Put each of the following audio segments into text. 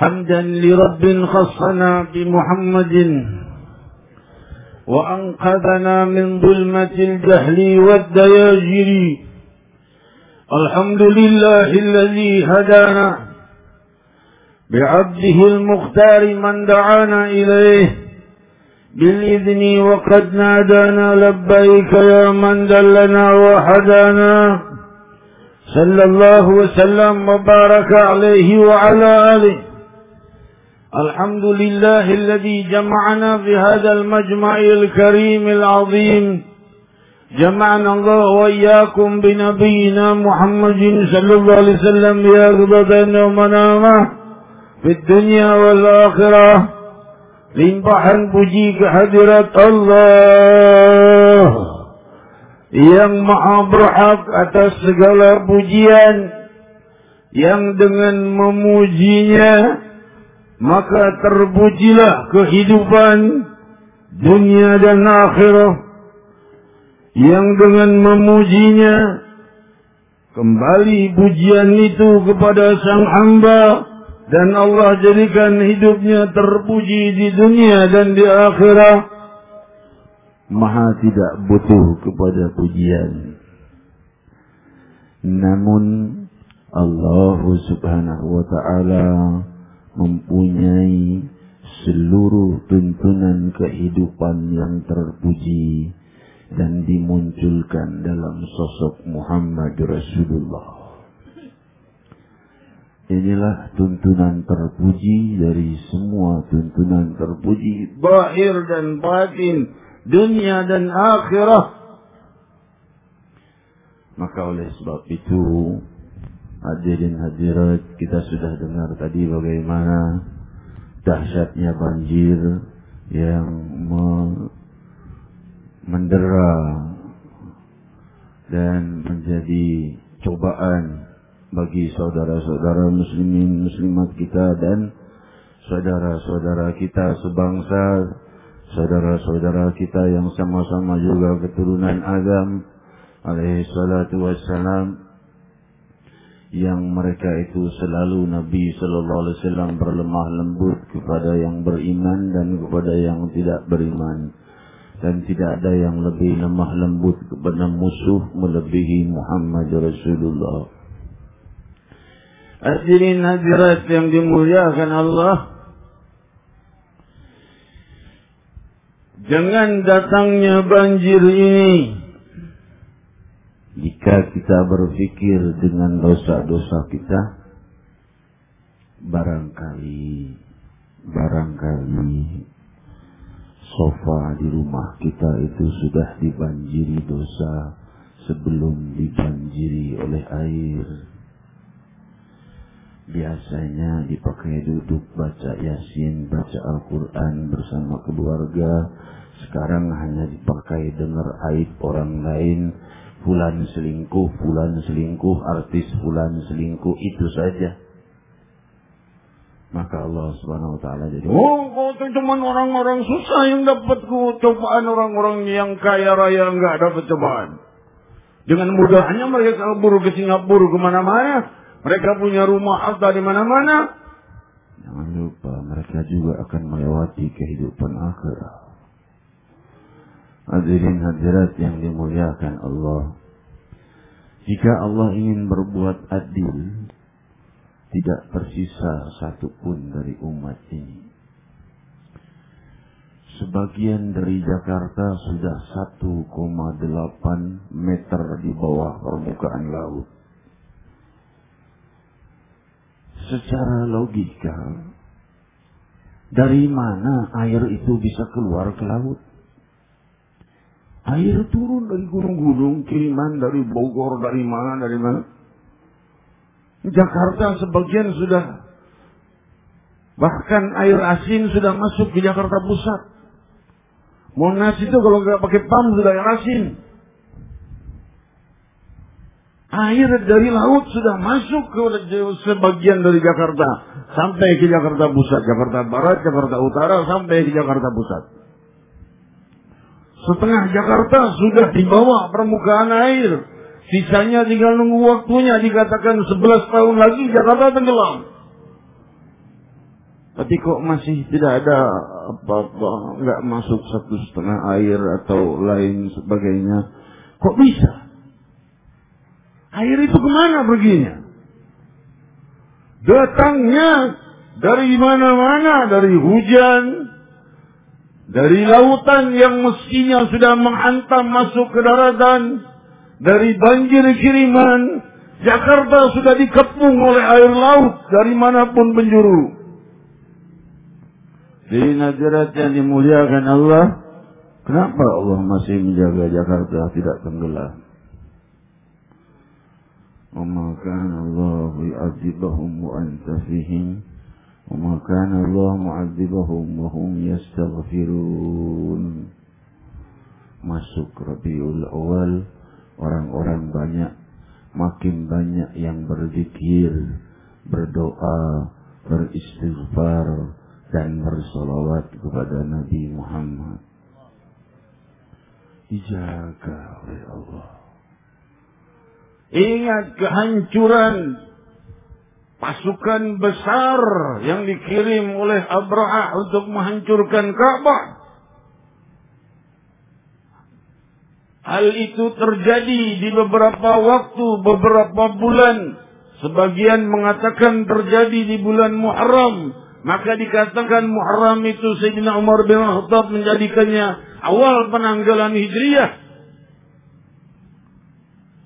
حمدا لرب خصنا بمحمد وأنقذنا من ظلمة الجهل والدياجر. الحمد لله الذي هدانا بعبده المختار من دعانا إليه. بالإذن وقد نادانا لبيك يا من دلنا وحدانا صلى الله وسلم وبارك عليه وعلى آله. الحمد لله الذي جمعنا في هذا المجمع الكريم العظيم. جمعنا الله وإياكم بنبينا محمد صلى الله عليه وسلم يا ومنامه في الدنيا والآخرة. limpahan puji kehadirat Allah yang maha berhak atas segala pujian yang dengan memujinya maka terpujilah kehidupan dunia dan akhirat yang dengan memujinya kembali pujian itu kepada sang hamba dan Allah jadikan hidupnya terpuji di dunia dan di akhirat maha tidak butuh kepada pujian. Namun Allah subhanahu wa ta'ala mempunyai seluruh tuntunan kehidupan yang terpuji dan dimunculkan dalam sosok Muhammad Rasulullah Inilah tuntunan terpuji dari semua tuntunan terpuji. Bahir dan batin. Dunia dan akhirah. Maka oleh sebab itu. Hadirin hadirat kita sudah dengar tadi bagaimana dahsyatnya banjir yang me mendera dan menjadi cobaan bagi saudara-saudara muslimin muslimat kita dan saudara-saudara kita sebangsa, saudara-saudara kita yang sama-sama juga keturunan Adam alaihi salatu wassalam yang mereka itu selalu Nabi sallallahu alaihi wasallam berlemah lembut kepada yang beriman dan kepada yang tidak beriman. Dan tidak ada yang lebih lemah lembut kepada musuh melebihi Muhammad Rasulullah. Hadirin hadirat yang dimuliakan Allah. Dengan datangnya banjir ini, jika kita berpikir dengan dosa-dosa kita, barangkali, barangkali sofa di rumah kita itu sudah dibanjiri dosa sebelum dibanjiri oleh air biasanya dipakai duduk baca yasin, baca Al-Quran bersama keluarga. Sekarang hanya dipakai dengar aib orang lain. Fulan selingkuh, fulan selingkuh, artis fulan selingkuh, itu saja. Maka Allah subhanahu wa ta'ala jadi, oh kau cuma orang-orang susah yang dapat cobaan orang-orang yang kaya raya enggak dapat cobaan. Dengan mudahnya mereka kabur ke Singapura ke mana-mana. Mereka punya rumah harta di mana-mana. Jangan lupa mereka juga akan melewati kehidupan akhirat. Hadirin hadirat yang dimuliakan Allah. Jika Allah ingin berbuat adil, tidak tersisa satupun dari umat ini. Sebagian dari Jakarta sudah 1,8 meter di bawah permukaan laut secara logika dari mana air itu bisa keluar ke laut? Air turun dari gunung-gunung, kiriman dari Bogor, dari mana, dari mana. Jakarta sebagian sudah, bahkan air asin sudah masuk ke Jakarta Pusat. Monas itu kalau nggak pakai pam sudah air asin. Air dari laut sudah masuk ke sebagian dari Jakarta. Sampai ke Jakarta Pusat, Jakarta Barat, Jakarta Utara, sampai ke Jakarta Pusat. Setengah Jakarta sudah di bawah permukaan air. Sisanya tinggal nunggu waktunya. Dikatakan 11 tahun lagi Jakarta tenggelam. Tapi kok masih tidak ada apa-apa, nggak masuk satu setengah air atau lain sebagainya. Kok bisa? Air itu ke mana perginya? Datangnya dari mana-mana, dari hujan, dari lautan yang mestinya sudah menghantam masuk ke daratan, dari banjir kiriman, Jakarta sudah dikepung oleh air laut dari mana pun penjuru. Di nadirat yang dimuliakan Allah, kenapa Allah masih menjaga Jakarta tidak tenggelam? Wa Allah yu'adzibahum wa antafihim. وما كان الله معذبهم وهم يستغفرون masuk Rabiul Awal orang-orang banyak makin banyak yang berzikir berdoa beristighfar dan bersolawat kepada Nabi Muhammad dijaga oleh Allah Ingat kehancuran pasukan besar yang dikirim oleh Abraha untuk menghancurkan Ka'bah. Hal itu terjadi di beberapa waktu, beberapa bulan. Sebagian mengatakan terjadi di bulan Muharram. Maka dikatakan Muharram itu Sayyidina Umar bin Khattab menjadikannya awal penanggalan Hijriah.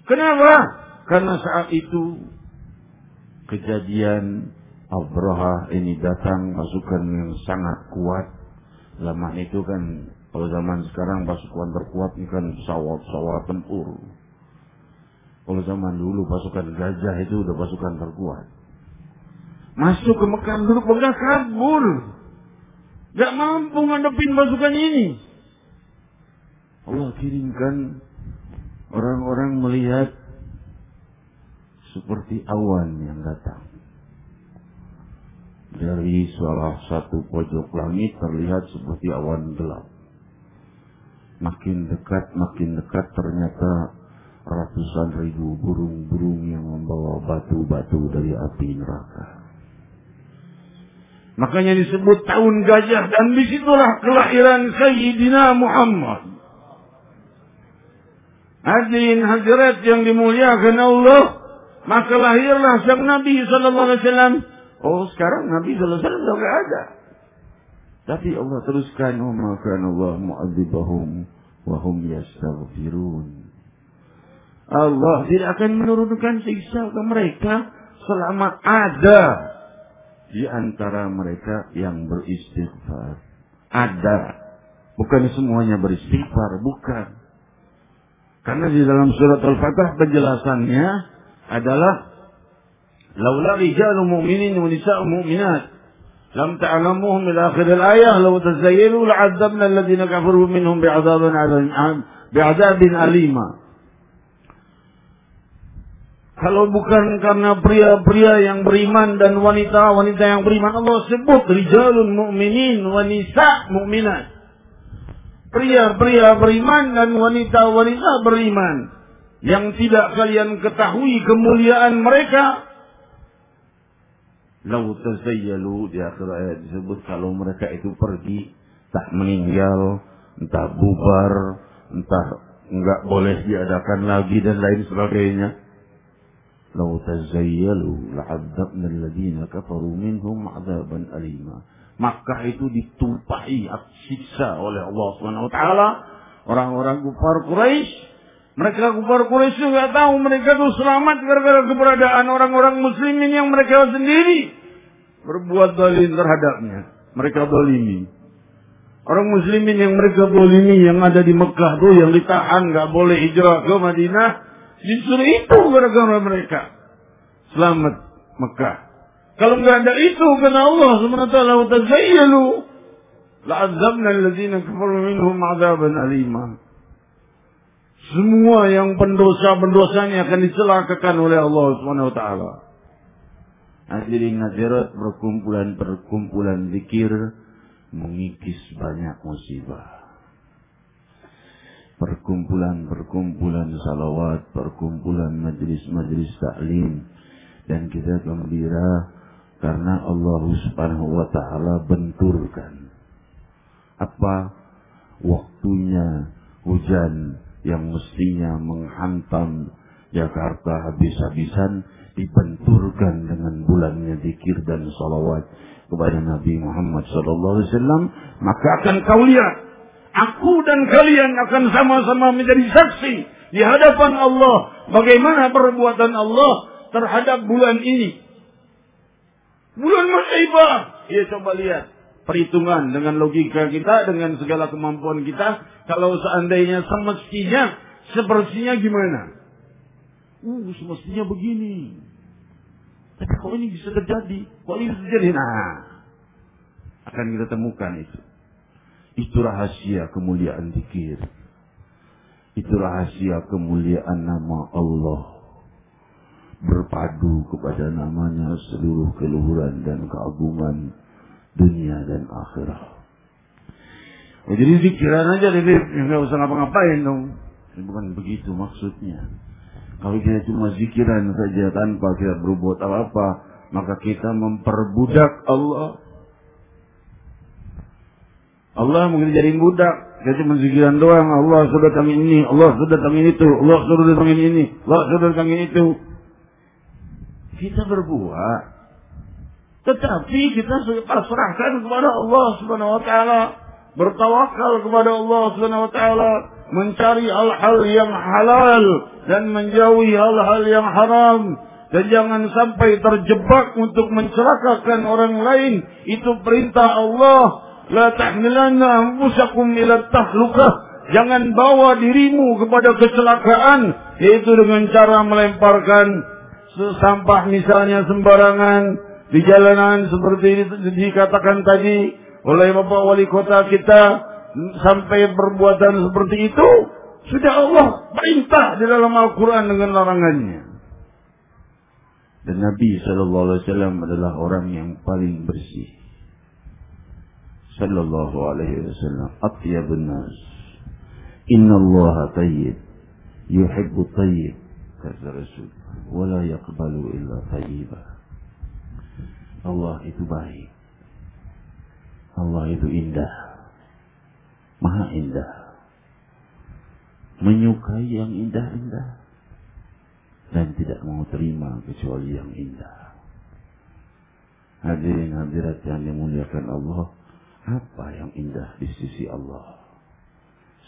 Kenapa? Karena saat itu kejadian Abraha ini datang pasukan yang sangat kuat. Zaman itu kan kalau zaman sekarang pasukan terkuat ini kan pesawat-pesawat tempur. Kalau zaman dulu pasukan gajah itu udah pasukan terkuat. Masuk ke Mekah dulu pegang kabur. Gak mampu ngadepin pasukan ini. Allah kirimkan Orang-orang melihat seperti awan yang datang. Dari salah satu pojok langit terlihat seperti awan gelap. Makin dekat, makin dekat ternyata ratusan ribu burung-burung yang membawa batu-batu dari api neraka. Makanya disebut tahun gajah dan di situlah kelahiran Sayyidina Muhammad. Hadirin hadirat yang dimuliakan Allah, maka lahirlah sang Nabi sallallahu alaihi wasallam. Oh, sekarang Nabi sallallahu alaihi wasallam sudah ada. Tapi Allah teruskan, "Wa ma kana Allah mu'adzibahum wa hum yastaghfirun." Allah tidak akan menurunkan siksa ke mereka selama ada di antara mereka yang beristighfar. Ada. Bukan semuanya beristighfar, bukan. Karena di dalam surat Al-Fatah penjelasannya adalah laula rijalun mu'minin wa nisa'u mu'minat lam ta'lamuhum ila akhir al-ayah law tazayyalu la'adzabna alladhina kafaru minhum bi'adzabin bi'adzabin alima. Kalau bukan karena pria-pria yang beriman dan wanita-wanita yang beriman Allah sebut rijalun mu'minin wa nisa' mu'minat. Pria-pria beriman dan wanita-wanita beriman yang tidak kalian ketahui kemuliaan mereka lau tazayyalu di akhir ayat disebut kalau mereka itu pergi tak meninggal entah bubar entah enggak boleh diadakan lagi dan lain sebagainya lau tazayyalu la'adzabna alladhina kafaru minhum 'adaban alima Makkah itu ditumpahi siksa oleh Allah taala. Orang-orang kufar Quraisy mereka kufar Quraisy juga tahu mereka itu selamat gara-gara keberadaan orang-orang muslimin yang mereka sendiri berbuat zalim terhadapnya. Mereka zalimi. Orang muslimin yang mereka zalimi yang ada di Mekah tuh yang ditahan nggak boleh hijrah ke Madinah justru itu gara-gara mereka selamat Mekah. Kalau nggak ada itu karena Allah SWT tazayyalu la'adzabna alladziina kafaru minhum 'adzaban alima. Semua yang pendosa-pendosanya akan dicelakakan oleh Allah Subhanahu wa taala. Hadirin hadirat perkumpulan-perkumpulan zikir mengikis banyak musibah. Perkumpulan-perkumpulan salawat, perkumpulan majlis-majlis taklim dan kita gembira Karena Allah subhanahu wa ta'ala benturkan. Apa waktunya hujan yang mestinya menghantam Jakarta habis-habisan dibenturkan dengan bulannya zikir dan salawat kepada Nabi Muhammad wasallam maka akan kau lihat aku dan kalian akan sama-sama menjadi saksi di hadapan Allah bagaimana perbuatan Allah terhadap bulan ini. Bulan musibah ya coba lihat perhitungan dengan logika kita dengan segala kemampuan kita kalau seandainya semestinya sepertinya gimana Uh, semestinya begini. Tapi kalau ini bisa terjadi, kalau ini terjadi, nah, akan kita temukan itu. Itu rahasia kemuliaan zikir. Itu rahasia kemuliaan nama Allah. Berpadu kepada namanya seluruh keluhuran dan keagungan dunia dan akhirat. Ya, jadi zikiran aja deh, nggak usah ngapa-ngapain dong. Bukan begitu maksudnya. Kalau kita cuma zikiran saja tanpa kita berbuat apa-apa, maka kita memperbudak Allah. Allah mungkin jadi budak. Kita cuma zikiran doang. Allah sudah kami ini, Allah sudah kami itu, Allah sudah kami ini, Allah sudah kami itu. Kita berbuat. Tetapi kita pasrahkan kepada Allah Subhanahu wa taala, bertawakal kepada Allah Subhanahu wa taala, mencari hal-hal yang halal dan menjauhi hal-hal yang haram. Dan jangan sampai terjebak untuk mencelakakan orang lain. Itu perintah Allah. La tahmilanna anfusakum ila tahlukah jangan bawa dirimu kepada kecelakaan. Yaitu dengan cara melemparkan sampah misalnya sembarangan di jalanan seperti dikatakan tadi oleh Bapak Wali Kota kita sampai perbuatan seperti itu sudah Allah perintah di dalam Al-Quran dengan larangannya. Dan Nabi Shallallahu Alaihi Wasallam adalah orang yang paling bersih. Shallallahu Alaihi Wasallam. Atyabun nas. Inna Allah tayyib. Yuhibbu tayyib. Kata Rasul. Wala yakbalu illa tayyibah. Allah itu baik. Allah itu indah. Maha indah menyukai yang indah-indah dan tidak mau terima kecuali yang indah. Hadirin hadirat yang dimuliakan Allah, apa yang indah di sisi Allah?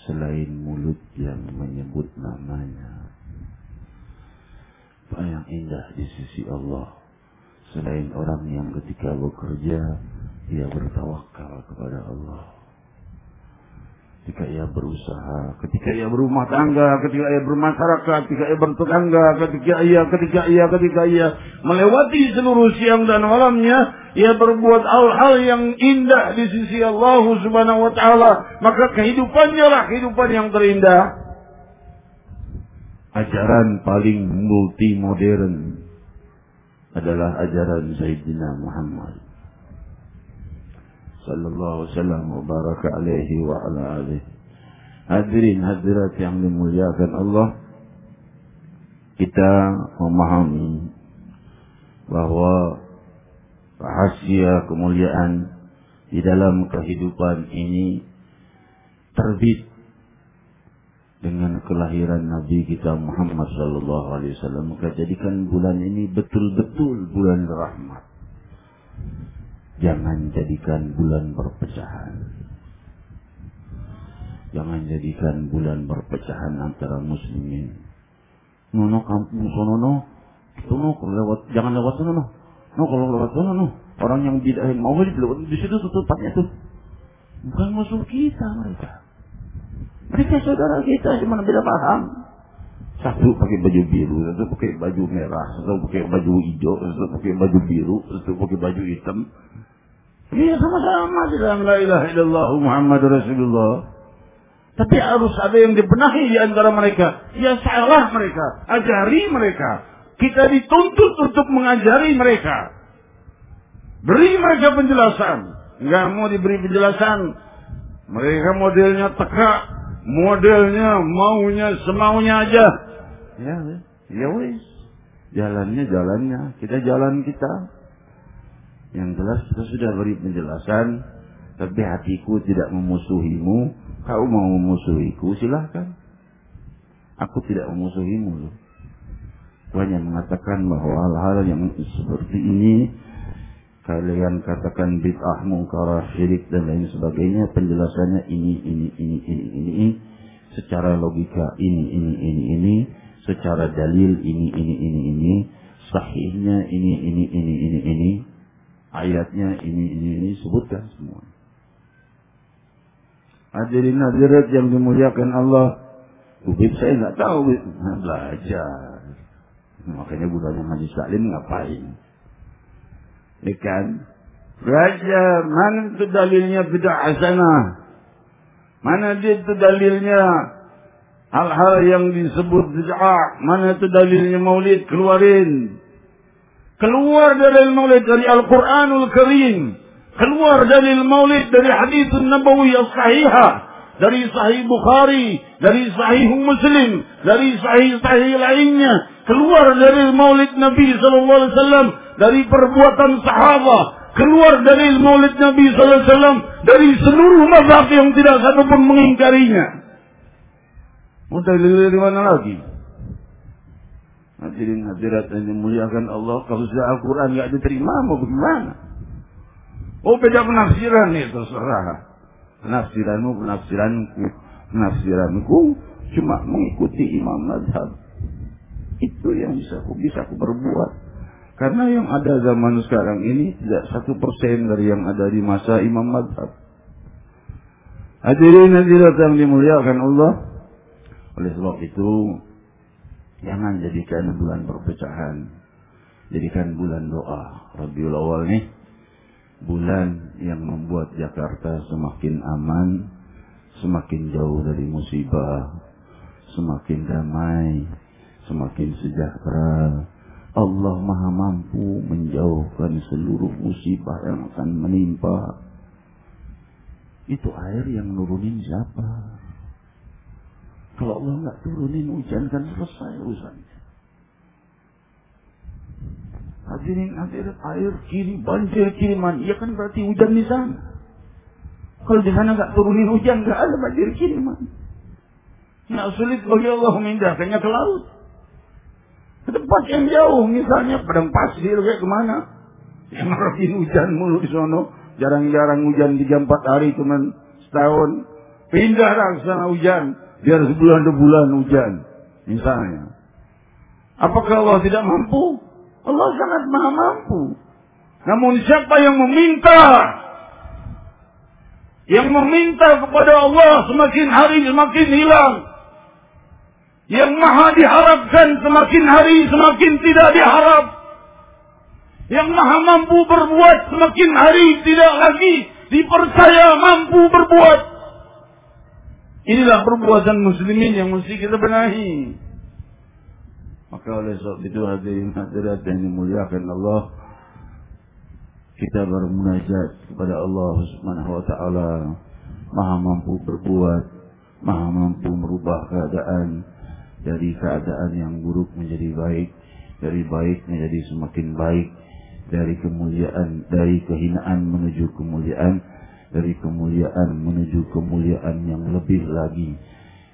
Selain mulut yang menyebut namanya. Apa yang indah di sisi Allah? Selain orang yang ketika bekerja, dia bertawakal kepada Allah. Ketika ia berusaha, ketika ia berumah tangga, ketika ia bermasyarakat, ketika ia bertetangga, ketika ia, ketika ia, ketika ia melewati seluruh siang dan malamnya, ia berbuat hal-hal yang indah di sisi Allah Subhanahu wa taala, maka kehidupannya lah kehidupan yang terindah. Ajaran paling multi modern adalah ajaran Sayyidina Muhammad sallallahu wasallam wa baraka alaihi wa ala alihi. Hadirin hadirat yang dimuliakan Allah, kita memahami bahwa rahasia kemuliaan di dalam kehidupan ini terbit dengan kelahiran Nabi kita Muhammad sallallahu alaihi wasallam maka jadikan bulan ini betul-betul bulan rahmat Jangan jadikan bulan perpecahan. Jangan jadikan bulan perpecahan antara muslimin. Nono kampung sono no, sono lewat jangan lewat sono no. No kalau lewat sono no, orang yang bidahin mau lewat di situ tuh tempatnya tuh. Bukan musuh kita mereka. Saudara kita cuma beda paham. Satu pakai baju biru, satu pakai baju merah, satu pakai baju hijau, satu pakai baju biru, satu pakai baju hitam. Iya sama-sama di dalam la ilaha illallah Muhammad Rasulullah. Tapi harus ada yang dibenahi di antara mereka. Ya salah mereka. Ajari mereka. Kita dituntut untuk mengajari mereka. Beri mereka penjelasan. Enggak mau diberi penjelasan. Mereka modelnya teka. Modelnya maunya semaunya aja. Ya, ya wis. Jalannya jalannya. Kita jalan kita. Yang jelas kita sudah beri penjelasan, tapi hatiku tidak memusuhimu. Kau mau memusuhiku, silahkan. Aku tidak memusuhimu. Banyak mengatakan bahwa hal-hal yang seperti ini kalian katakan bid'ah mungkar syirik dan lain sebagainya penjelasannya ini ini ini ini ini, ini secara logika ini ini ini ini secara dalil ini ini ini ini sahihnya ini ini ini ini ini ayatnya ini ini ini sebutkan semua hadirin hadirat yang dimuliakan Allah Ubib saya nggak tahu nah, belajar makanya budaya Haji Salim ngapain ikan Raja mana itu dalilnya bid'ah hasanah? Mana dia itu dalilnya hal-hal yang disebut bid'ah? Mana itu dalilnya maulid keluarin? Keluar dari maulid dari Al-Quranul Karim. Keluar dari maulid dari hadis Nabawi yang sahihah. Dari Sahih Bukhari, dari Sahih Muslim, dari Sahih-Sahih lainnya, keluar dari Maulid Nabi Sallallahu Alaihi Wasallam, dari perbuatan sahabat, keluar dari Maulid Nabi Sallallahu Alaihi Wasallam, dari seluruh mazhab yang tidak satu pun mengingkarinya. Mau dalil dari mana lagi? Hadirin hadirat yang dimuliakan Allah, kalau sudah Al-Quran nggak diterima, mau bagaimana? Oh beda penafsiran nih terserah penafsiranmu, penafsiranku, penafsiranku cuma mengikuti imam madhab. Itu yang bisa aku bisa aku berbuat. Karena yang ada zaman sekarang ini tidak satu persen dari yang ada di masa imam madhab. Hadirin hadirat yang dimuliakan Allah. Oleh sebab itu, jangan jadikan bulan perpecahan. Jadikan bulan doa. Rabiul awal nih bulan yang membuat Jakarta semakin aman, semakin jauh dari musibah, semakin damai, semakin sejahtera. Allah Maha mampu menjauhkan seluruh musibah yang akan menimpa. Itu air yang nurunin siapa? Kalau Allah nggak turunin hujan kan selesai urusannya. Hadirin hadirat air kiri banjir kiriman, ya kan berarti hujan di sana. Kalau di sana nggak turunin hujan, nggak ada banjir kiriman. Nah sulit bagi Allah memindahkannya ke laut. Tempat yang jauh, misalnya padang pasir kayak ke mana? Yang ngerokin hujan mulu di sono. Jarang-jarang hujan tiga empat hari cuman setahun. Pindah ke sana hujan. Biar sebulan dua bulan hujan. Misalnya. Apakah Allah tidak mampu? Allah sangat maha mampu. Namun siapa yang meminta yang meminta kepada Allah semakin hari semakin hilang. Yang maha diharapkan semakin hari semakin tidak diharap. Yang maha mampu berbuat semakin hari tidak lagi dipercaya mampu berbuat. Inilah perbuatan muslimin yang mesti kita benahi. Maka oleh sebab itu hadirin hadirat yang dimuliakan Allah kita bermunajat kepada Allah Subhanahu wa taala Maha mampu berbuat, Maha mampu merubah keadaan dari keadaan yang buruk menjadi baik, dari baik menjadi semakin baik, dari kemuliaan, dari kehinaan menuju kemuliaan, dari kemuliaan menuju kemuliaan yang lebih lagi,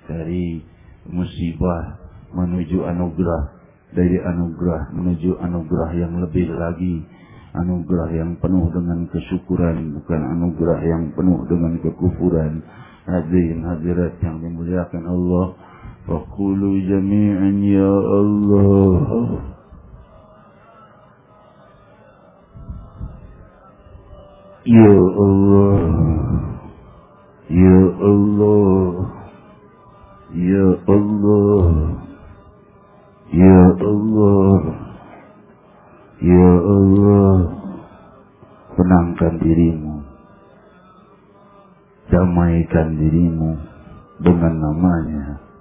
dari musibah menuju anugerah dari anugerah menuju anugerah yang lebih lagi anugerah yang penuh dengan kesyukuran bukan anugerah yang penuh dengan kekufuran. Hadirin hadirat yang dimuliakan Allah faqulu jami'an ya Allah Ya Allah Ya Allah Ya Allah Ya Allah Ya Allah Tenangkan dirimu. Damaikan dirimu Dengan namanya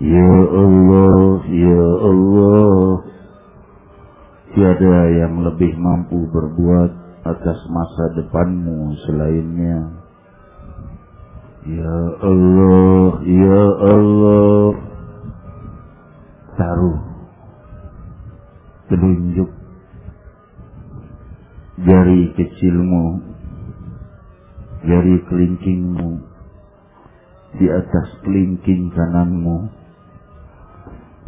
Ya Allah Ya Allah. Tiada yang lebih mampu berbuat Atas masa depanmu selainnya. Ya Allah Ya Allah. Taruh telunjuk jari kecilmu, jari kelingkingmu di atas kelingking kananmu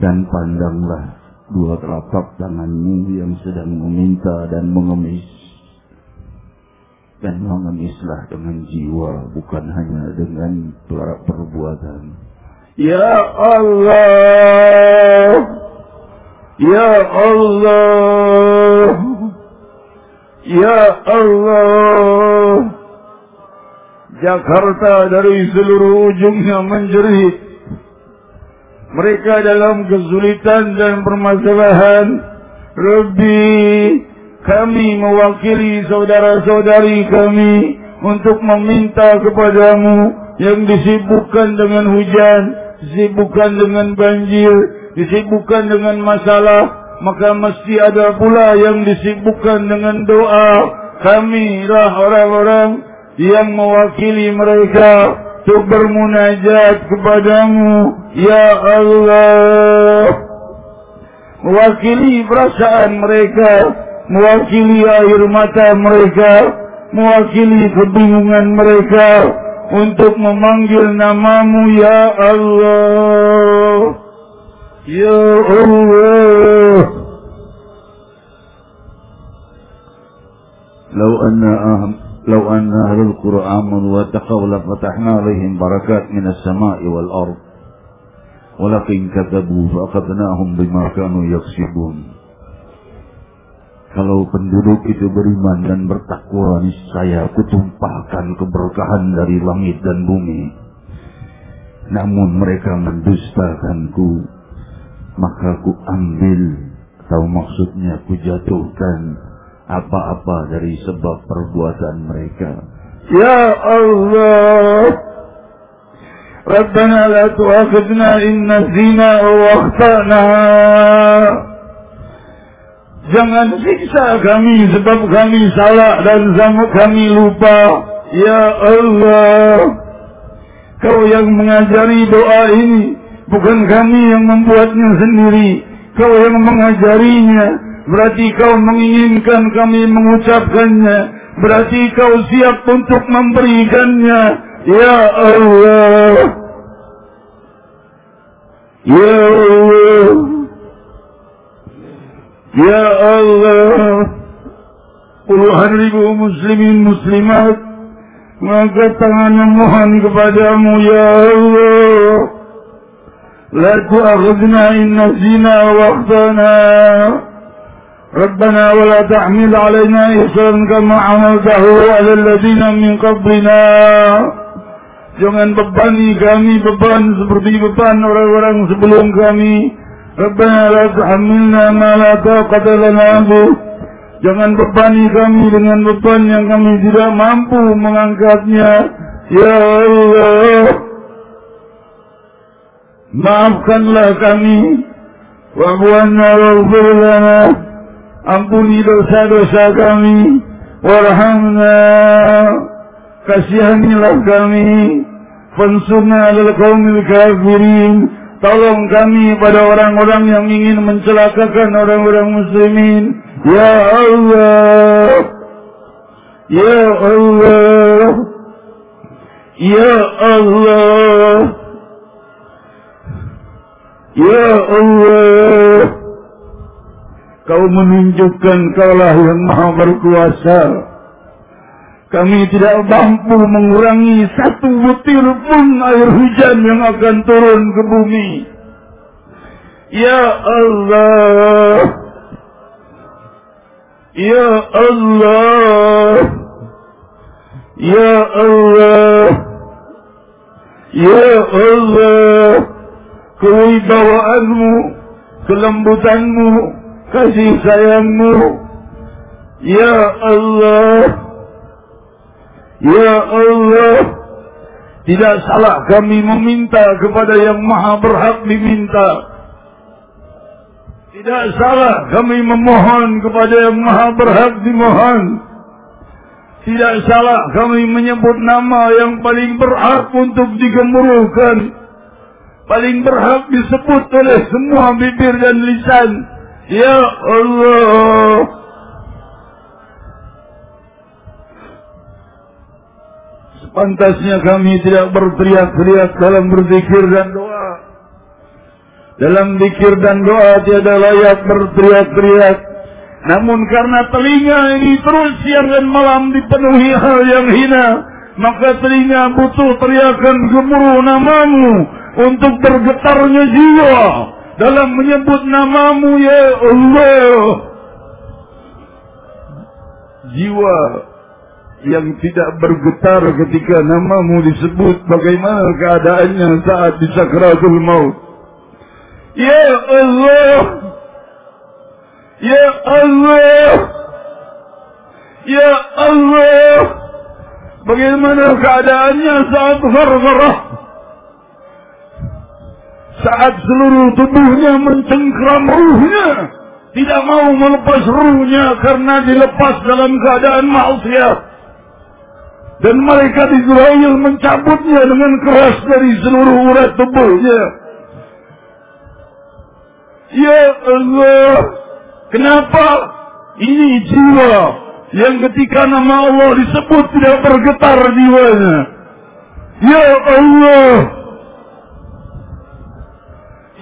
dan pandanglah dua telapak tanganmu yang sedang meminta dan mengemis. Dan mengemislah dengan jiwa bukan hanya dengan perbuatan. Ya Allah! Ya Allah! Ya Allah! Jakarta dari seluruh ujungnya menjerit mereka dalam kesulitan dan permasalahan Rabbi kami mewakili saudara-saudari kami untuk meminta kepadamu yang disibukkan dengan hujan, disibukkan dengan banjir, disibukkan dengan masalah, maka mesti ada pula yang disibukkan dengan doa. Kami lah orang-orang yang mewakili mereka untuk bermunajat kepadamu ya Allah mewakili perasaan mereka mewakili air mata mereka mewakili kebingungan mereka untuk memanggil namamu ya Allah ya Allah لو أن لو أن أهل القرى آمنوا واتقوا لفتحنا عليهم بركات من السماء والأرض ولكن كذبوا فأخذناهم بما كانوا يكسبون Kalau penduduk itu beriman dan bertakwa, niscaya kutumpahkan keberkahan dari langit dan bumi. Namun mereka mendustakanku, maka ku ambil, atau maksudnya ku jatuhkan apa-apa dari sebab perbuatan mereka. Ya Allah, Rabbana la tu'akhidna in nasina wa akhtana. Jangan siksa kami sebab kami salah dan sama kami lupa. Ya Allah, Kau yang mengajari doa ini, bukan kami yang membuatnya sendiri. Kau yang mengajarinya, Berarti kau menginginkan kami mengucapkannya. Berarti kau siap untuk memberikannya. Ya Allah. Ya Allah. Ya Allah. Puluhan ribu muslimin muslimat. Maka tangan memohon kepadamu ya Allah. La tu'akhidna inna zina waqtana. ربنا ولا تحمل علينا إصرا كما عملته على الذين من قبلنا Jangan bebani kami beban seperti beban orang-orang sebelum kami. Rabbana la tuhammilna ma la taqata lana Jangan bebani kami dengan beban yang kami tidak mampu mengangkatnya. Ya Allah. Maafkanlah kami. Wa'buanna waghfir lana. Ampuni dosa-dosa kami. Warhamna. Kasihanilah kami. Fansurna alal qawmil kafirin. Tolong kami pada orang-orang yang ingin mencelakakan orang-orang muslimin. Ya Allah. Ya Allah. Ya Allah. Ya Allah. Kau menunjukkan kaulah yang maha berkuasa. Kami tidak mampu mengurangi satu butir pun air hujan yang akan turun ke bumi. Ya Allah. Ya Allah. Ya Allah. Ya Allah. Kewibawaanmu, kelembutanmu, kasih sayangmu. Ya Allah. Ya Allah. Tidak salah kami meminta kepada yang maha berhak diminta. Tidak salah kami memohon kepada yang maha berhak dimohon. Tidak salah kami menyebut nama yang paling berhak untuk digemuruhkan. Paling berhak disebut oleh semua bibir dan lisan. Ya Allah. Sepantasnya kami tidak berteriak-teriak dalam berzikir dan doa. Dalam zikir dan doa tiada layak berteriak-teriak. Namun karena telinga ini terus siang dan malam dipenuhi hal yang hina Maka telinga butuh teriakan gemuruh namamu Untuk bergetarnya jiwa. Dalam menyebut namamu ya Allah. Jiwa yang tidak bergetar ketika namamu disebut bagaimana keadaannya saat di sakratul maut. Ya Allah. Ya Allah. Ya Allah. Bagaimana keadaannya saat gargarah? Saat seluruh tubuhnya mencengkram ruhnya. Tidak mau melepas ruhnya karena dilepas dalam keadaan maksiat. Dan mereka Israel mencabutnya dengan keras dari seluruh urat tubuhnya. Ya Allah, kenapa ini jiwa yang ketika nama Allah disebut tidak bergetar jiwanya? Ya Allah,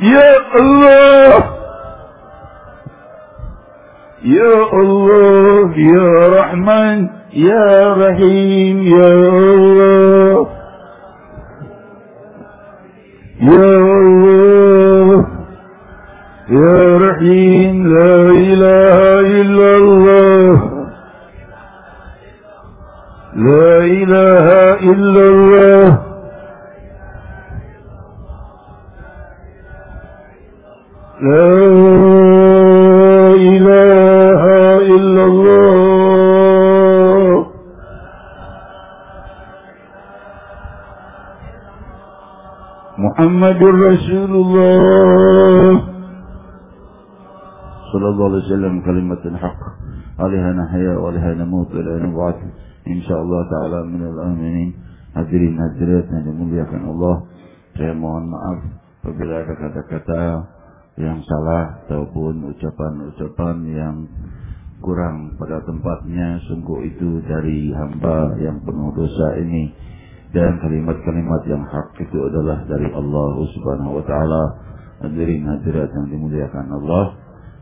Ya Allah, Ya Allah, Ya Rahman, Ya Rahim, Ya Allah, Ya Allah, Ya Rahim, La ilaha illallah, La ilaha illallah. لا إله إلا الله. محمد رسول الله. صلى الله عليه وسلم كلمة الحق. عليها نحيا وعليها نموت ولا نبعث. إن شاء الله تعالى من الآمنين. hadirin hadirat yang dimuliakan Allah saya mohon maaf apabila ada yang salah ataupun ucapan-ucapan yang kurang pada tempatnya sungguh itu dari hamba yang penuh dosa ini. Dan kalimat-kalimat yang hak itu adalah dari Allah Subhanahu wa taala. Hadirin hadirat yang dimuliakan Allah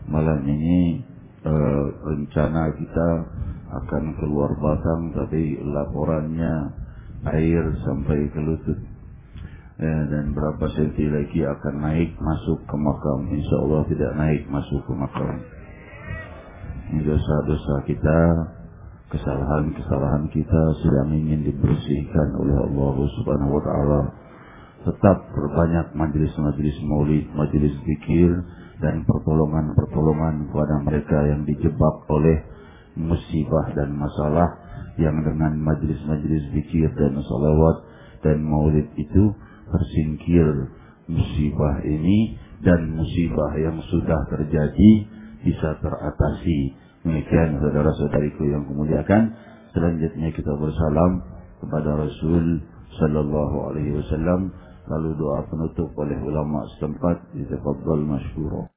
malam ini uh, rencana kita akan keluar batang tapi laporannya air sampai ke lutut ya, dan berapa senti lagi akan naik masuk ke makam. Insya Allah tidak naik masuk ke makam. Ini dosa-dosa kita kesalahan-kesalahan kita sedang ingin dibersihkan oleh Allah subhanahu wa ta'ala. Tetap berbanyak majelis-majelis maulid, majelis zikir dan pertolongan-pertolongan kepada mereka yang dijebak oleh musibah dan masalah yang dengan majelis-majelis zikir dan salawat dan maulid itu tersingkir musibah ini dan musibah yang sudah terjadi bisa teratasi. Demikian saudara-saudariku yang kemuliakan. Selanjutnya kita bersalam kepada Rasul Sallallahu Alaihi Wasallam. Lalu doa penutup oleh ulama setempat. Ditafadhal masykurah.